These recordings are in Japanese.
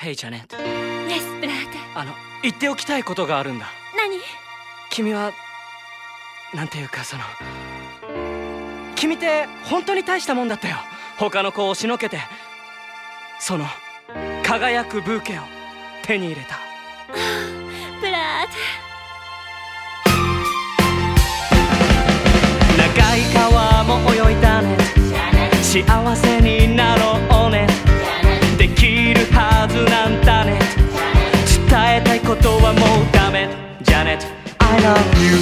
ヘイジャネット Yes, ブラーテあの言っておきたいことがあるんだ。何？君はなんていうかその君って本当に大したもんだったよ。他の子を押しのけてその輝くブーケを手に入れた。ブラッド長い川も泳いだね。幸せ planet. I love you.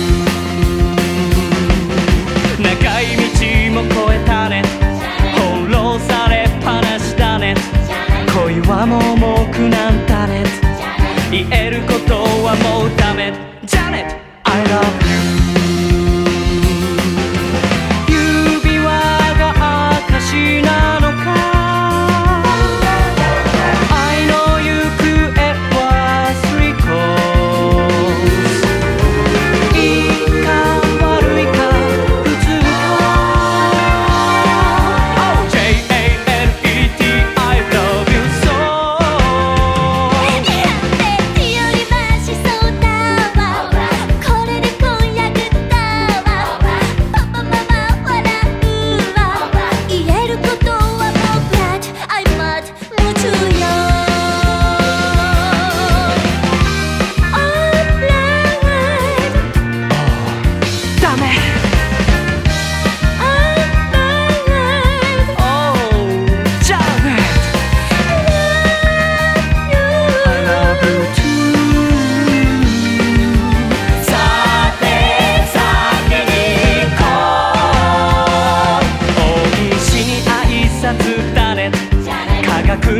長い道も越えたね。翻弄されっぱなしだね。恋はもう重くなんだね。言えることはもうダメ。ジャネット I love you.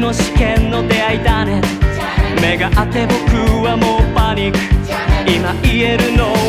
の試験の出会いだね。目があって僕はもうパニック。今言えるのは